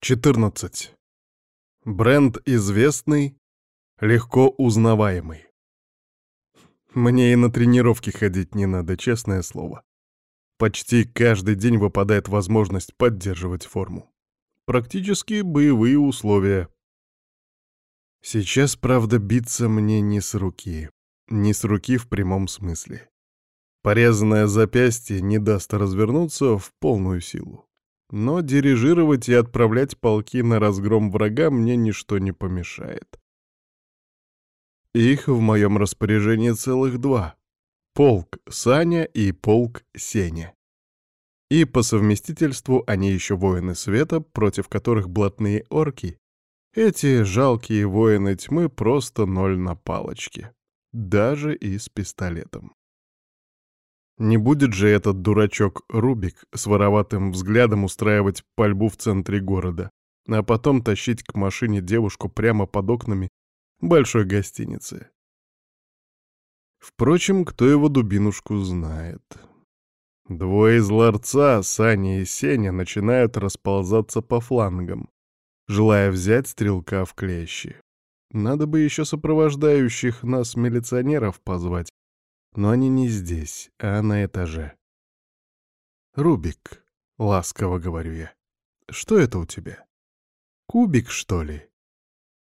14. Бренд известный, легко узнаваемый. Мне и на тренировки ходить не надо, честное слово. Почти каждый день выпадает возможность поддерживать форму. Практически боевые условия. Сейчас, правда, биться мне не с руки. Не с руки в прямом смысле. Порезанное запястье не даст развернуться в полную силу. Но дирижировать и отправлять полки на разгром врага мне ничто не помешает. Их в моем распоряжении целых два. Полк Саня и полк Сеня. И по совместительству они еще воины света, против которых блатные орки. Эти жалкие воины тьмы просто ноль на палочке. Даже и с пистолетом. Не будет же этот дурачок Рубик с вороватым взглядом устраивать пальбу в центре города, а потом тащить к машине девушку прямо под окнами большой гостиницы. Впрочем, кто его дубинушку знает. Двое из ларца, Саня и Сеня, начинают расползаться по флангам, желая взять стрелка в клещи. Надо бы еще сопровождающих нас милиционеров позвать, но они не здесь, а на этаже. «Рубик», — ласково говорю я, — «что это у тебя? Кубик, что ли?»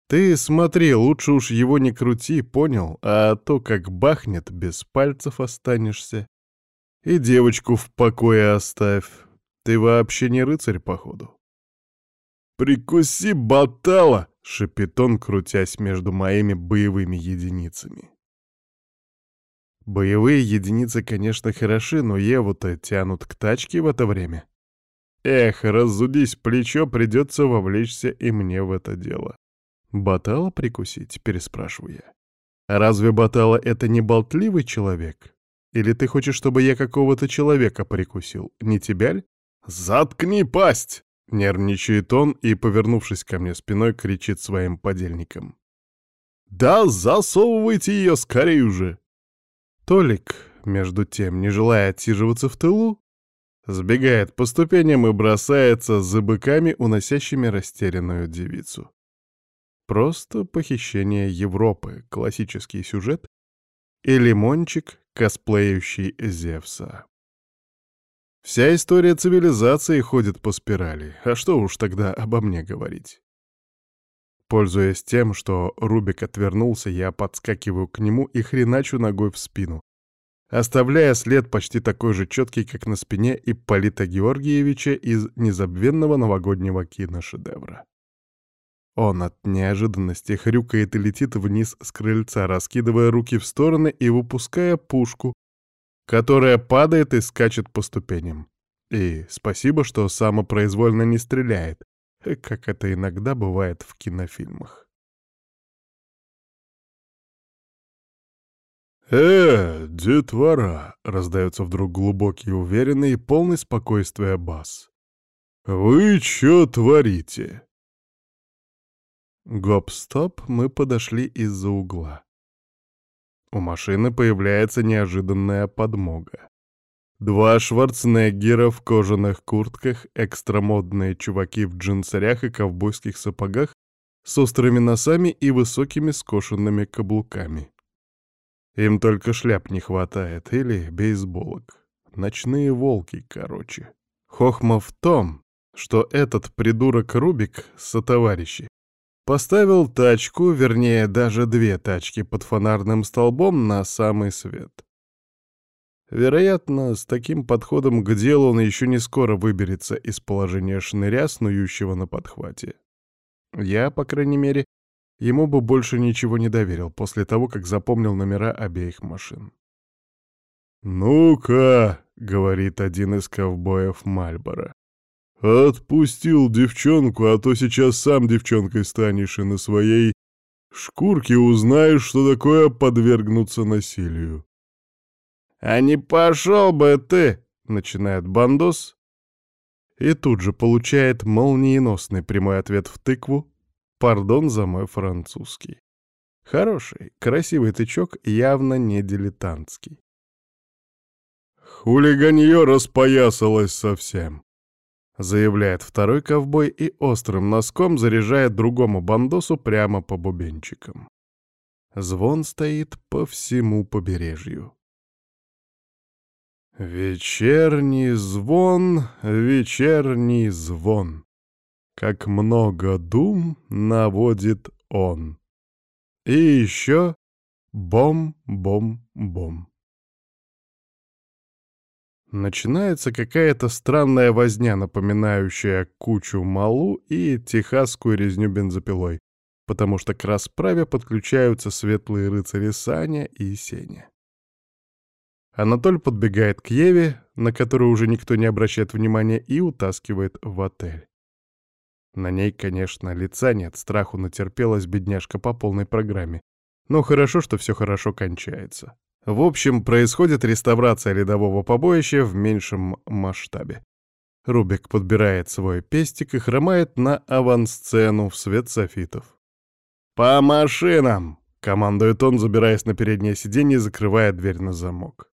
«Ты смотри, лучше уж его не крути, понял? А то, как бахнет, без пальцев останешься. И девочку в покое оставь. Ты вообще не рыцарь, походу». «Прикуси, батала!» — шепит он, крутясь между моими боевыми единицами. Боевые единицы, конечно, хороши, но Еву-то тянут к тачке в это время. Эх, разудись плечо, придется вовлечься и мне в это дело. «Батала прикусить?» — переспрашиваю я. «Разве Батала — это не болтливый человек? Или ты хочешь, чтобы я какого-то человека прикусил? Не тебя ли?» «Заткни пасть!» — нервничает он и, повернувшись ко мне спиной, кричит своим подельникам. «Да засовывайте ее скорее уже!» Толик, между тем, не желая отсиживаться в тылу, сбегает по ступеням и бросается за быками, уносящими растерянную девицу. Просто похищение Европы, классический сюжет, и лимончик, косплеющий Зевса. Вся история цивилизации ходит по спирали, а что уж тогда обо мне говорить? Пользуясь тем, что Рубик отвернулся, я подскакиваю к нему и хреначу ногой в спину, оставляя след почти такой же четкий, как на спине Ипполита Георгиевича из незабвенного новогоднего киношедевра. Он от неожиданности хрюкает и летит вниз с крыльца, раскидывая руки в стороны и выпуская пушку, которая падает и скачет по ступеням. И спасибо, что самопроизвольно не стреляет, как это иногда бывает в кинофильмах. «Э, детвора!» — раздается вдруг глубокий, уверенный и полный спокойствия бас. «Вы чё творите?» Гоп-стоп, мы подошли из-за угла. У машины появляется неожиданная подмога. Два Шварценеггера в кожаных куртках, экстрамодные чуваки в джинсарях и ковбойских сапогах с острыми носами и высокими скошенными каблуками. Им только шляп не хватает или бейсболок. Ночные волки, короче. Хохма в том, что этот придурок Рубик со товарищи Поставил тачку, вернее, даже две тачки под фонарным столбом на самый свет. Вероятно, с таким подходом к делу он еще не скоро выберется из положения шныря, снующего на подхвате. Я, по крайней мере, ему бы больше ничего не доверил после того, как запомнил номера обеих машин. «Ну-ка», — говорит один из ковбоев Мальборо, Отпустил девчонку, а то сейчас сам девчонкой станешь и на своей шкурке узнаешь, что такое подвергнуться насилию. «А не пошел бы ты!» — начинает Бандос. И тут же получает молниеносный прямой ответ в тыкву. Пардон за мой французский. Хороший, красивый тычок, явно не дилетантский. Хулиганье распоясалось совсем. заявляет второй ковбой и острым носком заряжает другому бандосу прямо по бубенчикам. Звон стоит по всему побережью. Вечерний звон, вечерний звон. Как много дум наводит он. И еще бом-бом-бом. Начинается какая-то странная возня, напоминающая кучу малу и техасскую резню бензопилой, потому что к расправе подключаются светлые рыцари Саня и Сеня. Анатоль подбегает к Еве, на которую уже никто не обращает внимания, и утаскивает в отель. На ней, конечно, лица нет, страху натерпелась бедняжка по полной программе. Но хорошо, что все хорошо кончается. В общем, происходит реставрация ледового побоища в меньшем масштабе. Рубик подбирает свой пестик и хромает на авансцену в свет софитов. «По машинам!» — командует он, забираясь на переднее сиденье и закрывая дверь на замок.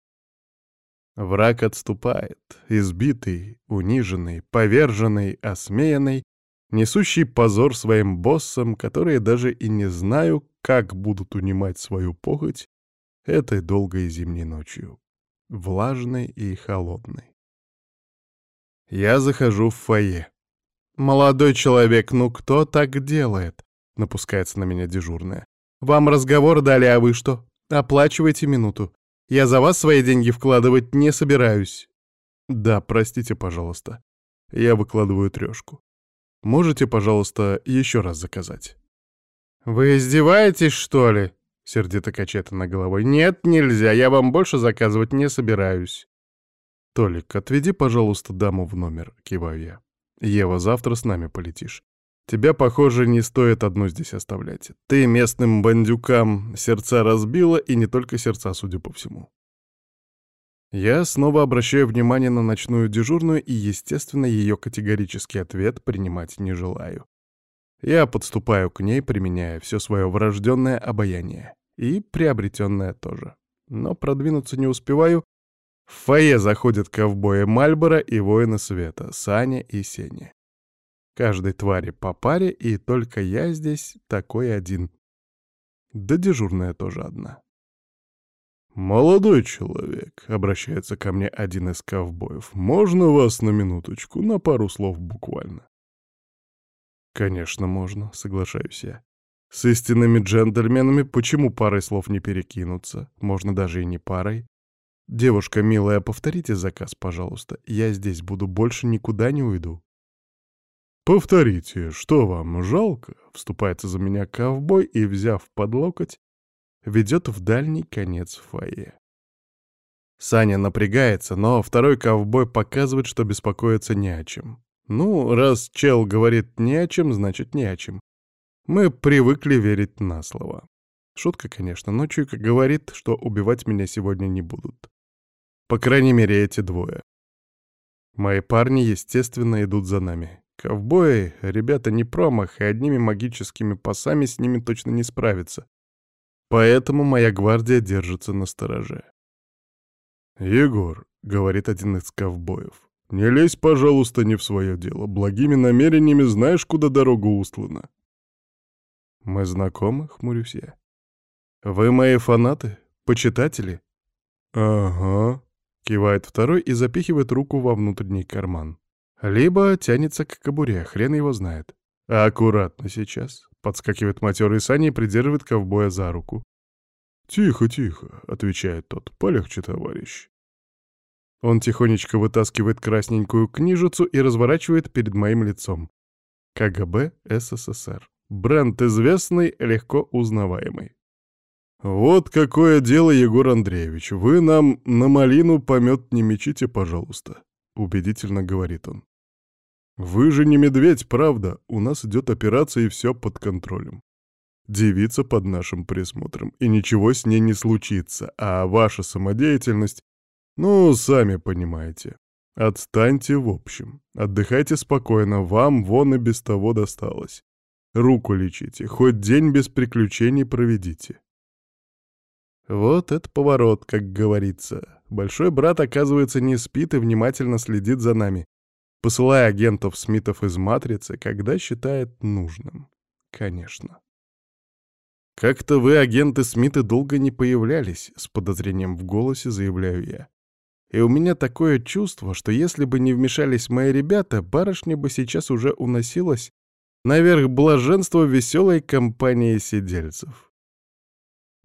Враг отступает, избитый, униженный, поверженный, осмеянный, несущий позор своим боссам, которые даже и не знаю, как будут унимать свою похоть этой долгой зимней ночью, влажной и холодной. Я захожу в фойе. «Молодой человек, ну кто так делает?» — напускается на меня дежурная. «Вам разговор дали, а вы что? Оплачивайте минуту. Я за вас свои деньги вкладывать не собираюсь». «Да, простите, пожалуйста. Я выкладываю трешку. Можете, пожалуйста, еще раз заказать?» «Вы издеваетесь, что ли?» — сердито качает она головой. «Нет, нельзя, я вам больше заказывать не собираюсь». «Толик, отведи, пожалуйста, даму в номер», — киваю я. «Ева, завтра с нами полетишь. Тебя, похоже, не стоит одну здесь оставлять. Ты местным бандюкам сердца разбила, и не только сердца, судя по всему». Я снова обращаю внимание на ночную дежурную и, естественно, ее категорический ответ принимать не желаю. Я подступаю к ней, применяя все свое врожденное обаяние. И приобретенное тоже. Но продвинуться не успеваю. В фойе заходят ковбои Мальбора и воины света, Саня и Сеня. Каждой твари по паре, и только я здесь такой один. Да дежурная тоже одна. «Молодой человек», — обращается ко мне один из ковбоев, — «можно вас на минуточку, на пару слов буквально?» «Конечно, можно», — соглашаюсь я. «С истинными джентльменами почему парой слов не перекинуться? Можно даже и не парой. Девушка милая, повторите заказ, пожалуйста. Я здесь буду, больше никуда не уйду». «Повторите, что вам, жалко?» — вступается за меня ковбой и, взяв под локоть, ведет в дальний конец фойе. Саня напрягается, но второй ковбой показывает, что беспокоиться не о чем. Ну, раз чел говорит не о чем, значит не о чем. Мы привыкли верить на слово. Шутка, конечно, но Чуйка говорит, что убивать меня сегодня не будут. По крайней мере, эти двое. Мои парни, естественно, идут за нами. Ковбои — ребята не промах, и одними магическими пасами с ними точно не справиться. Поэтому моя гвардия держится на стороже. «Егор», — говорит один из ковбоев, не лезь, пожалуйста, не в свое дело. Благими намерениями знаешь, куда дорога устлана. Мы знакомы, хмурюсь я. Вы мои фанаты? Почитатели? Ага, кивает второй и запихивает руку во внутренний карман. Либо тянется к кобуре, хрен его знает. Аккуратно сейчас. Подскакивает матерый Саня и придерживает ковбоя за руку. «Тихо, тихо», — отвечает тот. «Полегче, товарищ. Он тихонечко вытаскивает красненькую книжицу и разворачивает перед моим лицом. КГБ СССР. Бренд известный, легко узнаваемый. «Вот какое дело, Егор Андреевич. Вы нам на малину помет не мечите, пожалуйста», — убедительно говорит он. «Вы же не медведь, правда? У нас идет операция, и все под контролем. Девица под нашим присмотром, и ничего с ней не случится, а ваша самодеятельность ну, сами понимаете. Отстаньте в общем. Отдыхайте спокойно, вам вон и без того досталось. Руку лечите, хоть день без приключений проведите. Вот это поворот, как говорится. Большой брат, оказывается, не спит и внимательно следит за нами. Посылая агентов Смитов из «Матрицы», когда считает нужным. Конечно. «Как-то вы, агенты Смиты, долго не появлялись», — с подозрением в голосе заявляю я. И у меня такое чувство, что если бы не вмешались мои ребята, барышня бы сейчас уже уносилась наверх блаженства веселой компании сидельцев.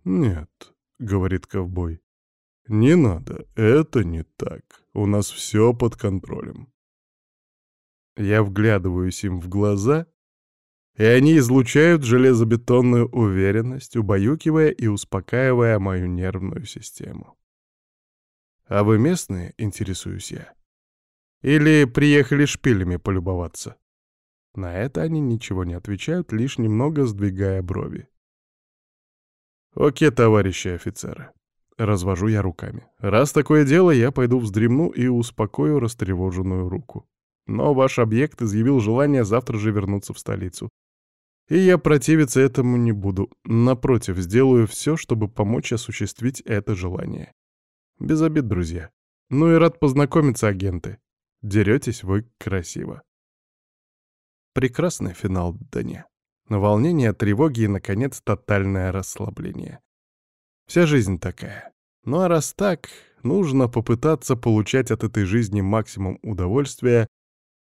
«Нет», — говорит ковбой, — «не надо, это не так. У нас все под контролем». Я вглядываюсь им в глаза, и они излучают железобетонную уверенность, убаюкивая и успокаивая мою нервную систему. «А вы местные?» — интересуюсь я. «Или приехали шпилями полюбоваться?» На это они ничего не отвечают, лишь немного сдвигая брови. «Окей, товарищи офицеры». Развожу я руками. «Раз такое дело, я пойду вздремну и успокою растревоженную руку. Но ваш объект изъявил желание завтра же вернуться в столицу. И я противиться этому не буду. Напротив, сделаю все, чтобы помочь осуществить это желание. Без обид, друзья. Ну и рад познакомиться, агенты. Деретесь вы красиво. Прекрасный финал дня. Волнение, тревоги и, наконец, тотальное расслабление. Вся жизнь такая. Ну а раз так, нужно попытаться получать от этой жизни максимум удовольствия,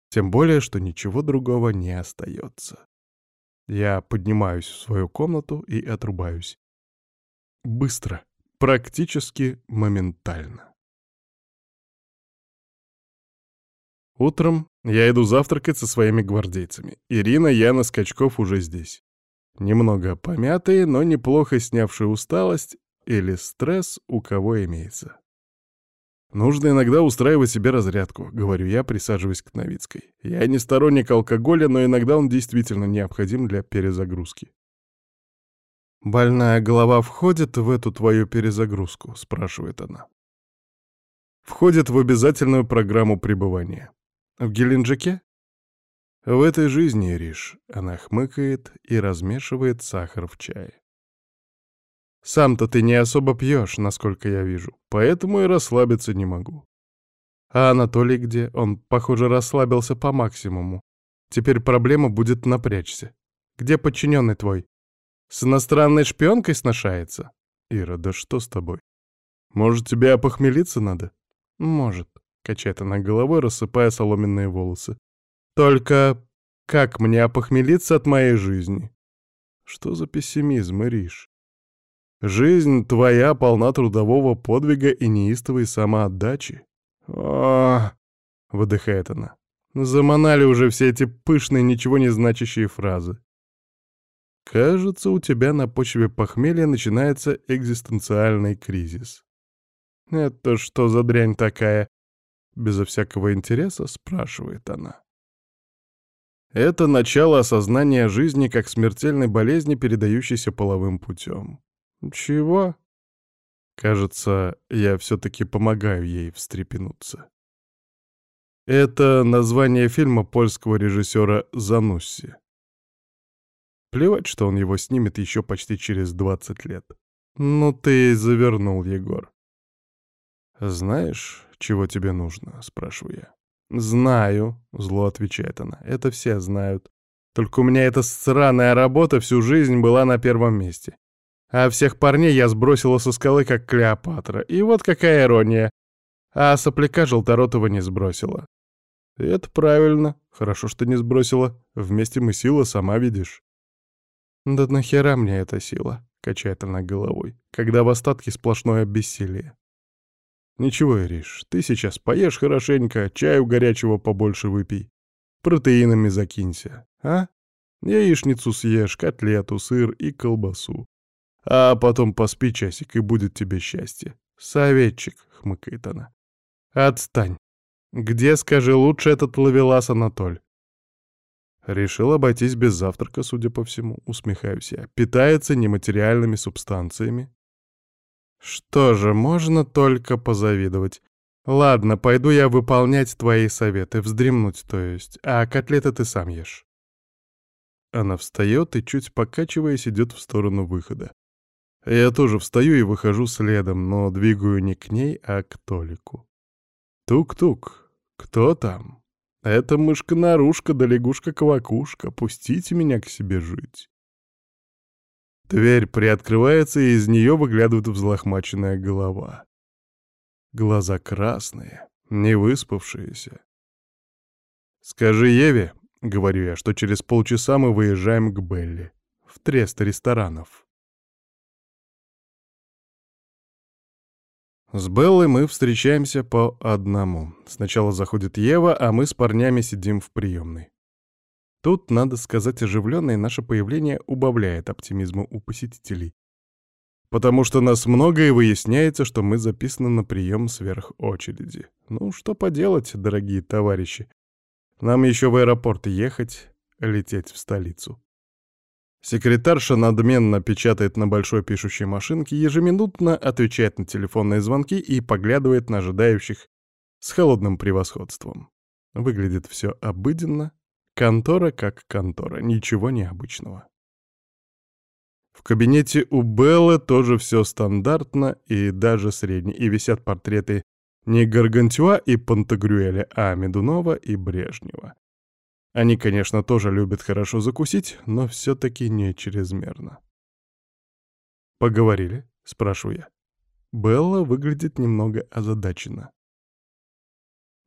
тем более, что ничего другого не остается. Я поднимаюсь в свою комнату и отрубаюсь. Быстро. Практически моментально. Утром я иду завтракать со своими гвардейцами. Ирина, Яна, Скачков уже здесь. Немного помятые, но неплохо снявшие усталость или стресс у кого имеется. «Нужно иногда устраивать себе разрядку», — говорю я, присаживаясь к Новицкой. «Я не сторонник алкоголя, но иногда он действительно необходим для перезагрузки». «Больная голова входит в эту твою перезагрузку?» — спрашивает она. «Входит в обязательную программу пребывания. В Геленджике?» «В этой жизни, Риш», — она хмыкает и размешивает сахар в чае. «Сам-то ты не особо пьешь, насколько я вижу, поэтому и расслабиться не могу. А Анатолий где? Он, похоже, расслабился по максимуму. Теперь проблема будет напрячься. Где подчиненный твой?» С иностранной шпионкой сношается? Ира, да что с тобой? Может, тебе опохмелиться надо? Может, качает она головой, рассыпая соломенные волосы. Только как мне опохмелиться от моей жизни? Что за пессимизм, Ириш? Жизнь твоя полна трудового подвига и неистовой самоотдачи. О, выдыхает она. Заманали уже все эти пышные, ничего не значащие фразы. Кажется, у тебя на почве похмелья начинается экзистенциальный кризис. Это что за дрянь такая? Безо всякого интереса спрашивает она. Это начало осознания жизни как смертельной болезни, передающейся половым путем. Чего? Кажется, я все-таки помогаю ей встрепенуться. Это название фильма польского режиссера Занусси. Плевать, что он его снимет еще почти через 20 лет. Ну ты завернул, Егор. «Знаешь, чего тебе нужно?» — спрашиваю я. «Знаю», — зло отвечает она. «Это все знают. Только у меня эта сраная работа всю жизнь была на первом месте. А всех парней я сбросила со скалы, как Клеопатра. И вот какая ирония. А сопляка желторотого не сбросила. это правильно. Хорошо, что не сбросила. Вместе мы сила, сама видишь. «Да нахера мне эта сила?» — качает она головой, когда в остатке сплошное бессилие. «Ничего, Ириш, ты сейчас поешь хорошенько, чаю горячего побольше выпей, протеинами закинься, а? Яичницу съешь, котлету, сыр и колбасу. А потом поспи часик, и будет тебе счастье. Советчик», — хмыкает она. «Отстань. Где, скажи, лучше этот ловелас Анатоль?» Решил обойтись без завтрака, судя по всему, усмехаюсь я. Питается нематериальными субстанциями. Что же, можно только позавидовать. Ладно, пойду я выполнять твои советы, вздремнуть, то есть, а котлеты ты сам ешь. Она встает и, чуть покачиваясь, идет в сторону выхода. Я тоже встаю и выхожу следом, но двигаю не к ней, а к Толику. Тук-тук. Кто там? Это мышка-нарушка да лягушка-квакушка. Пустите меня к себе жить. Дверь приоткрывается, и из нее выглядывает взлохмаченная голова. Глаза красные, не выспавшиеся. «Скажи Еве», — говорю я, — «что через полчаса мы выезжаем к Белли, в трест ресторанов». С Беллой мы встречаемся по одному. Сначала заходит Ева, а мы с парнями сидим в приемной. Тут, надо сказать, оживленное наше появление убавляет оптимизма у посетителей. Потому что нас много и выясняется, что мы записаны на прием сверх очереди. Ну, что поделать, дорогие товарищи. Нам еще в аэропорт ехать, лететь в столицу. Секретарша надменно печатает на большой пишущей машинке, ежеминутно отвечает на телефонные звонки и поглядывает на ожидающих с холодным превосходством. Выглядит все обыденно, контора как контора, ничего необычного. В кабинете у Беллы тоже все стандартно и даже средне, и висят портреты не Гаргантюа и Пантагрюэля, а Медунова и Брежнева. Они, конечно, тоже любят хорошо закусить, но все-таки не чрезмерно. «Поговорили?» — спрашиваю я. Белла выглядит немного озадаченно.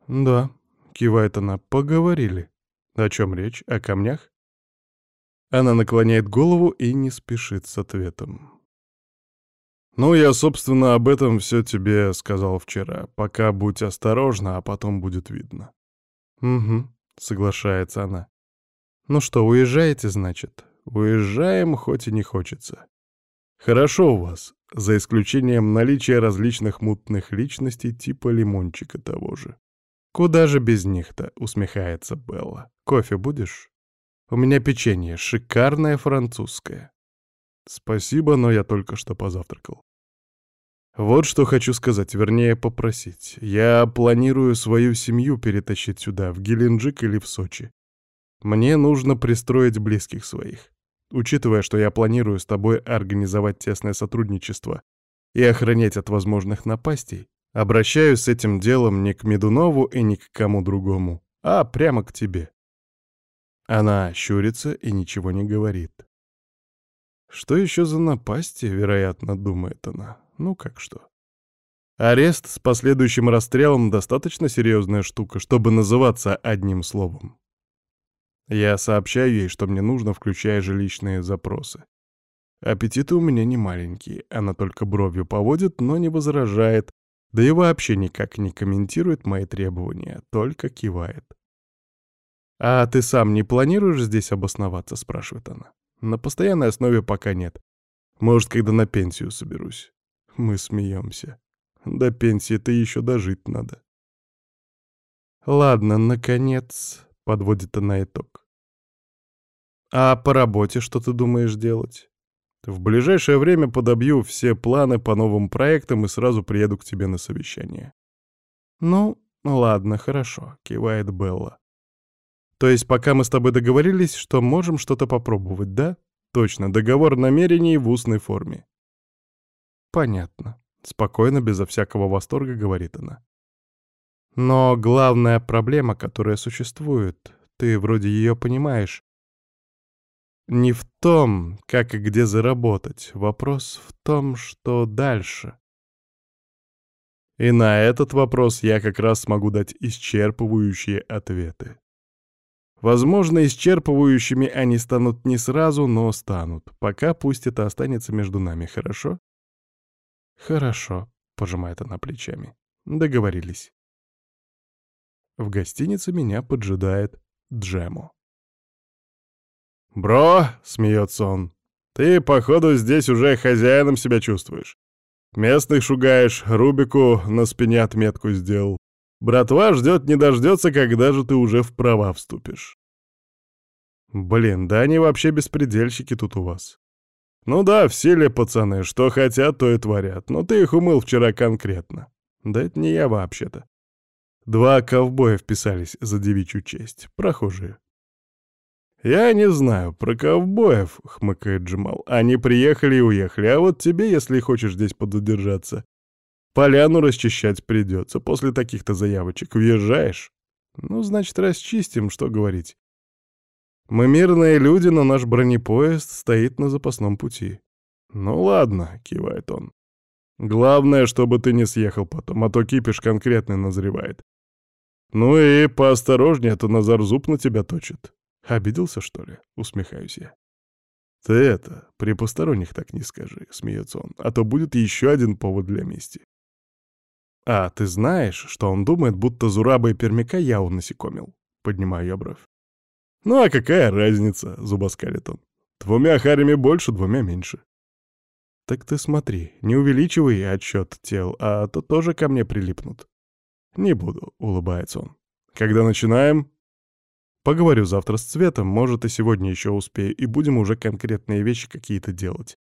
«Да», — кивает она, — «поговорили. О чем речь? О камнях?» Она наклоняет голову и не спешит с ответом. «Ну, я, собственно, об этом все тебе сказал вчера. Пока будь осторожна, а потом будет видно». «Угу», — соглашается она. «Ну что, уезжаете, значит?» «Уезжаем, хоть и не хочется». «Хорошо у вас, за исключением наличия различных мутных личностей типа лимончика того же». «Куда же без них-то?» — усмехается Белла. «Кофе будешь?» «У меня печенье, шикарное французское». «Спасибо, но я только что позавтракал». Вот что хочу сказать, вернее попросить. Я планирую свою семью перетащить сюда, в Геленджик или в Сочи. Мне нужно пристроить близких своих. Учитывая, что я планирую с тобой организовать тесное сотрудничество и охранять от возможных напастей, обращаюсь с этим делом не к Медунову и не к кому другому, а прямо к тебе. Она щурится и ничего не говорит. Что еще за напасти, вероятно, думает она. Ну как что. Арест с последующим расстрелом — достаточно серьезная штука, чтобы называться одним словом. Я сообщаю ей, что мне нужно, включая жилищные запросы. Аппетиты у меня не маленькие, она только бровью поводит, но не возражает, да и вообще никак не комментирует мои требования, только кивает. «А ты сам не планируешь здесь обосноваться?» — спрашивает она. «На постоянной основе пока нет. Может, когда на пенсию соберусь. Мы смеемся. До пенсии-то еще дожить надо. Ладно, наконец, подводит она итог. А по работе что ты думаешь делать? В ближайшее время подобью все планы по новым проектам и сразу приеду к тебе на совещание. Ну, ладно, хорошо, кивает Белла. То есть пока мы с тобой договорились, что можем что-то попробовать, да? Точно, договор намерений в устной форме. «Понятно», — спокойно, безо всякого восторга говорит она. «Но главная проблема, которая существует, ты вроде ее понимаешь, не в том, как и где заработать. Вопрос в том, что дальше. И на этот вопрос я как раз смогу дать исчерпывающие ответы. Возможно, исчерпывающими они станут не сразу, но станут. Пока пусть это останется между нами, хорошо? «Хорошо», — пожимает она плечами. «Договорились». В гостинице меня поджидает Джему. «Бро!» — смеется он. «Ты, походу, здесь уже хозяином себя чувствуешь. Местных шугаешь, Рубику на спине отметку сделал. Братва ждет не дождется, когда же ты уже в права вступишь». «Блин, да они вообще беспредельщики тут у вас. Ну да, в силе пацаны, что хотят, то и творят. Но ты их умыл вчера конкретно. Да это не я вообще-то. Два ковбоя вписались за девичью честь, прохожие. «Я не знаю про ковбоев», — хмыкает Джамал. «Они приехали и уехали, а вот тебе, если хочешь здесь пододержаться, поляну расчищать придется. После таких-то заявочек въезжаешь?» Ну, значит, расчистим, что говорить. Мы мирные люди, но наш бронепоезд стоит на запасном пути. Ну ладно, кивает он. Главное, чтобы ты не съехал потом, а то кипиш конкретный назревает. Ну и поосторожнее, а то Назар зуб на тебя точит. Обиделся, что ли? Усмехаюсь я. Ты это, при посторонних так не скажи, смеется он, а то будет еще один повод для мести. А ты знаешь, что он думает, будто Зураба и Пермяка я унасекомил? Поднимаю я бровь. Ну а какая разница, зубоскалит он. Двумя харями больше, двумя меньше. Так ты смотри, не увеличивай отсчет тел, а то тоже ко мне прилипнут. Не буду, улыбается он. Когда начинаем? Поговорю завтра с Цветом, может, и сегодня еще успею, и будем уже конкретные вещи какие-то делать.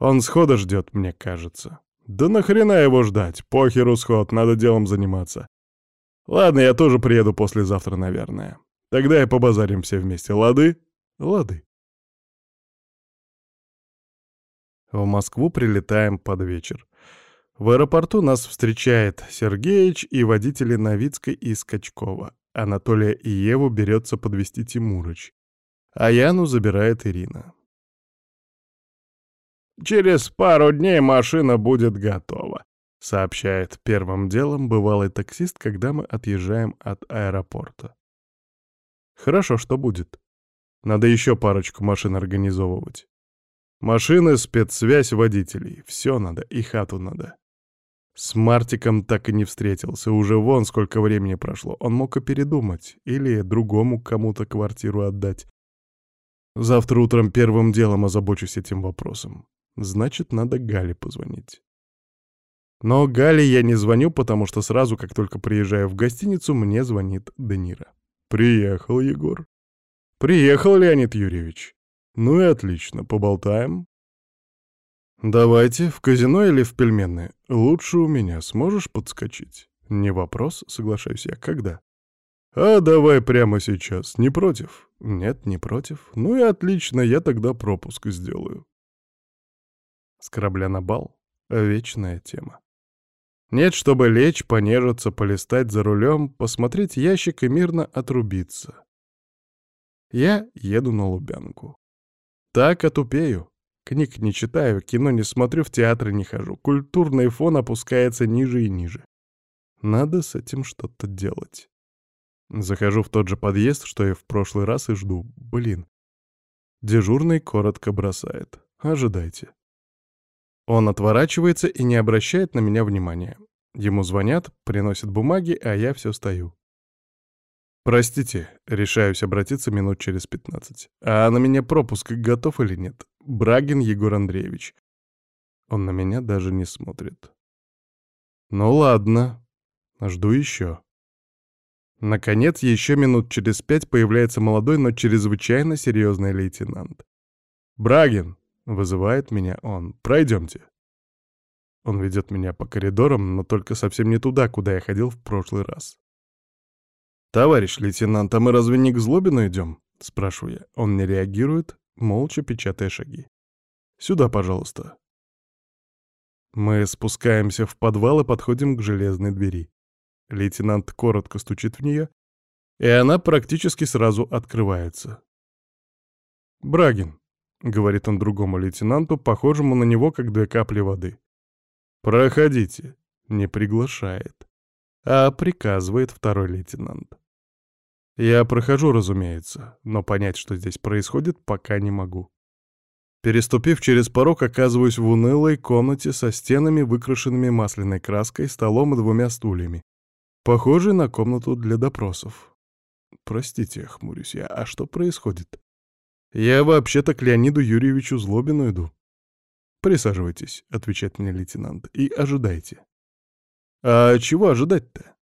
Он схода ждет, мне кажется. Да нахрена его ждать? Похеру сход, надо делом заниматься. Ладно, я тоже приеду послезавтра, наверное. Тогда и побазарим все вместе, лады? Лады. В Москву прилетаем под вечер. В аэропорту нас встречает Сергеич и водители Новицкой и Скачкова. Анатолия и Еву берется подвести Тимурыч. А Яну забирает Ирина. «Через пару дней машина будет готова», — сообщает первым делом бывалый таксист, когда мы отъезжаем от аэропорта. «Хорошо, что будет. Надо еще парочку машин организовывать. Машины, спецсвязь водителей. Все надо, и хату надо. С Мартиком так и не встретился, уже вон сколько времени прошло. Он мог и передумать, или другому кому-то квартиру отдать. Завтра утром первым делом озабочусь этим вопросом. Значит, надо Гале позвонить. Но Гале я не звоню, потому что сразу, как только приезжаю в гостиницу, мне звонит Данира. «Приехал, Егор». «Приехал, Леонид Юрьевич». «Ну и отлично, поболтаем?» «Давайте, в казино или в пельменные? Лучше у меня, сможешь подскочить?» «Не вопрос, соглашаюсь я. Когда?» «А давай прямо сейчас. Не против?» «Нет, не против. Ну и отлично, я тогда пропуск сделаю». С корабля на бал — вечная тема. Нет, чтобы лечь, понежиться, полистать за рулем, посмотреть ящик и мирно отрубиться. Я еду на Лубянку. Так отупею. Книг не читаю, кино не смотрю, в театры не хожу. Культурный фон опускается ниже и ниже. Надо с этим что-то делать. Захожу в тот же подъезд, что и в прошлый раз, и жду. Блин. Дежурный коротко бросает. Ожидайте. Он отворачивается и не обращает на меня внимания. Ему звонят, приносят бумаги, а я все стою. «Простите», — решаюсь обратиться минут через пятнадцать. «А на меня пропуск готов или нет? Брагин Егор Андреевич». Он на меня даже не смотрит. «Ну ладно. Жду еще». Наконец, еще минут через пять появляется молодой, но чрезвычайно серьезный лейтенант. «Брагин!» — вызывает меня он. «Пройдемте». Он ведет меня по коридорам, но только совсем не туда, куда я ходил в прошлый раз. «Товарищ лейтенант, а мы разве не к Злобину идем?» — спрашиваю я. Он не реагирует, молча печатая шаги. «Сюда, пожалуйста». Мы спускаемся в подвал и подходим к железной двери. Лейтенант коротко стучит в нее, и она практически сразу открывается. «Брагин», — говорит он другому лейтенанту, похожему на него, как две капли воды. «Проходите», — не приглашает, а приказывает второй лейтенант. Я прохожу, разумеется, но понять, что здесь происходит, пока не могу. Переступив через порог, оказываюсь в унылой комнате со стенами, выкрашенными масляной краской, столом и двумя стульями, похожей на комнату для допросов. Простите, хмурюсь я, а что происходит? Я вообще-то к Леониду Юрьевичу Злобину иду. «Присаживайтесь», — отвечает мне лейтенант, — «и ожидайте». «А чего ожидать-то?»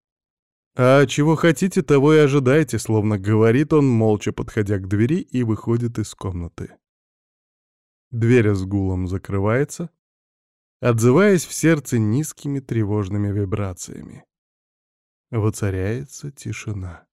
«А чего хотите, того и ожидайте», словно говорит он, молча подходя к двери и выходит из комнаты. Дверь с гулом закрывается, отзываясь в сердце низкими тревожными вибрациями. Воцаряется тишина.